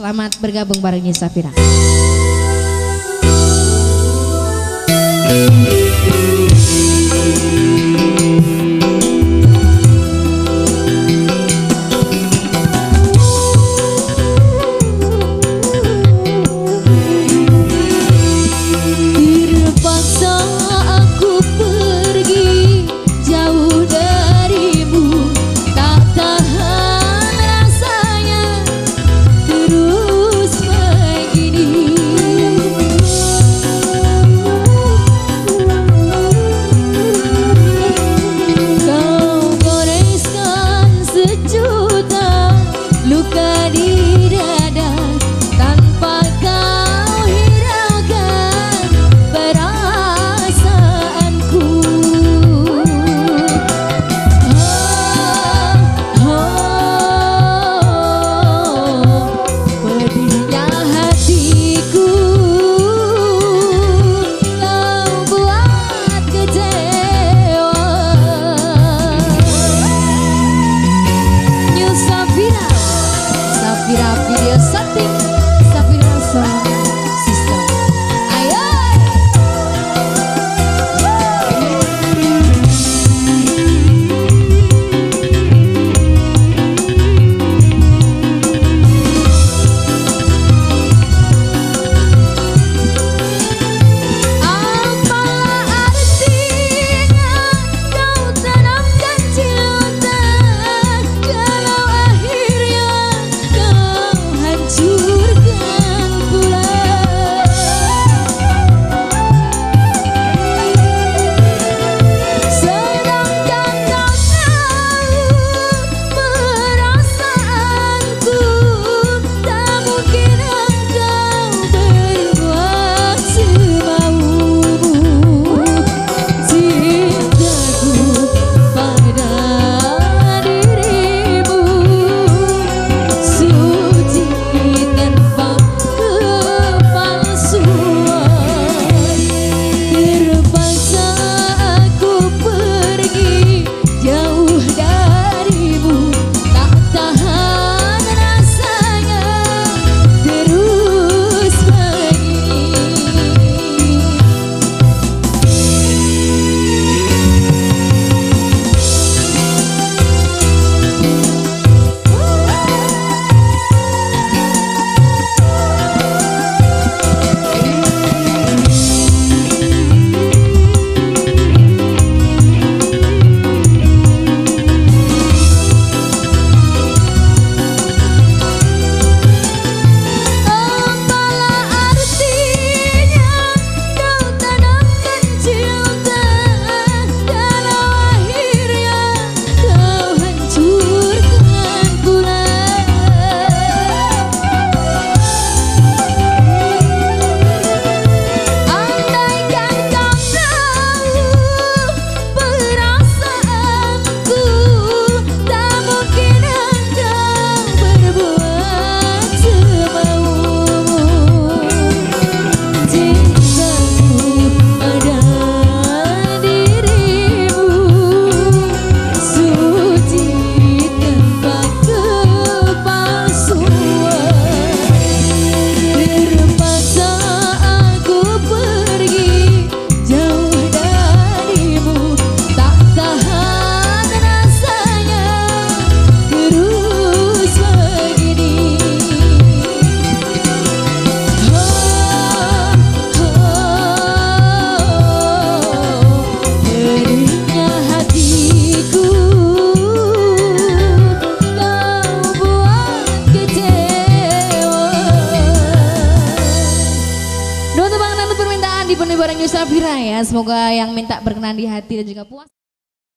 Selamat bergabung bareng virar criança something. Safira. Yusafira ya. Semoga yang minta berkenan di hati dan juga puas.